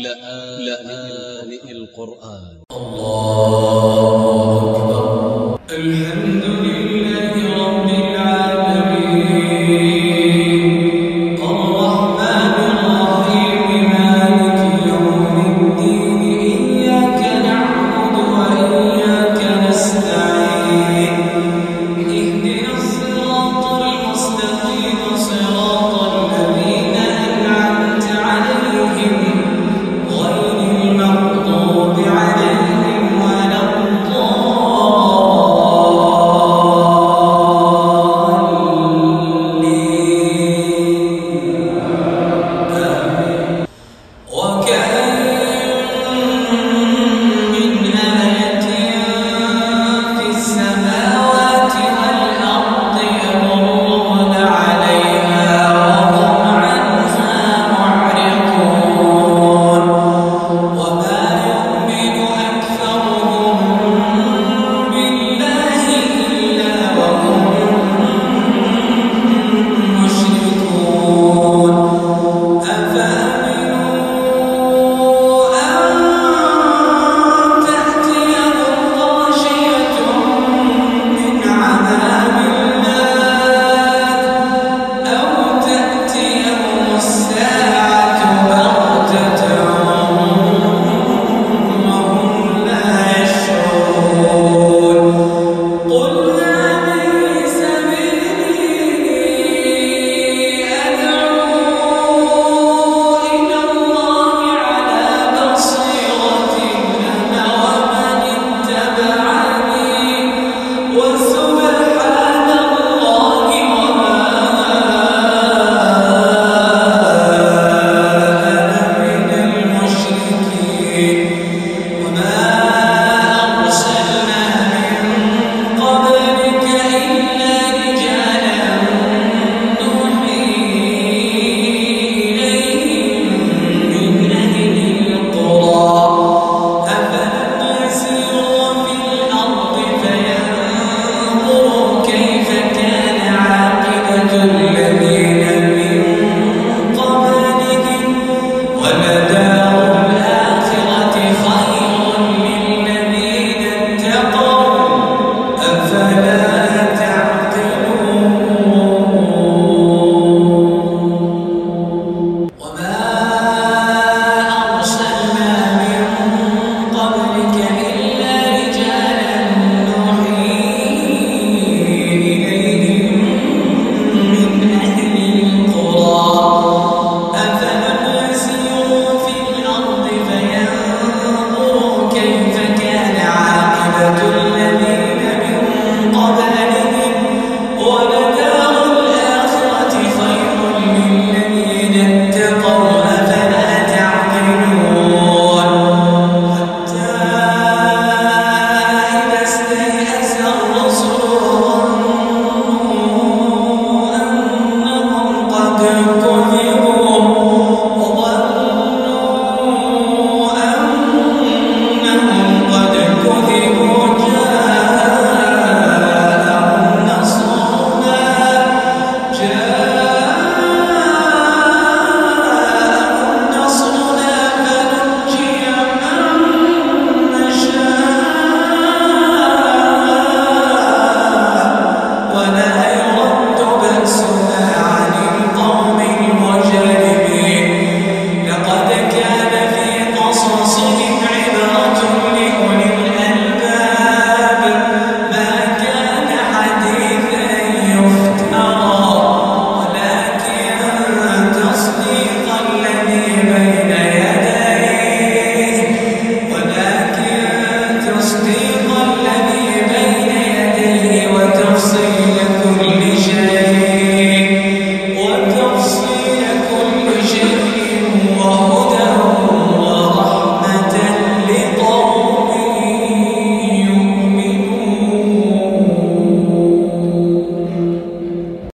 لآن القرآن. الله أكبر. الحمد Amen.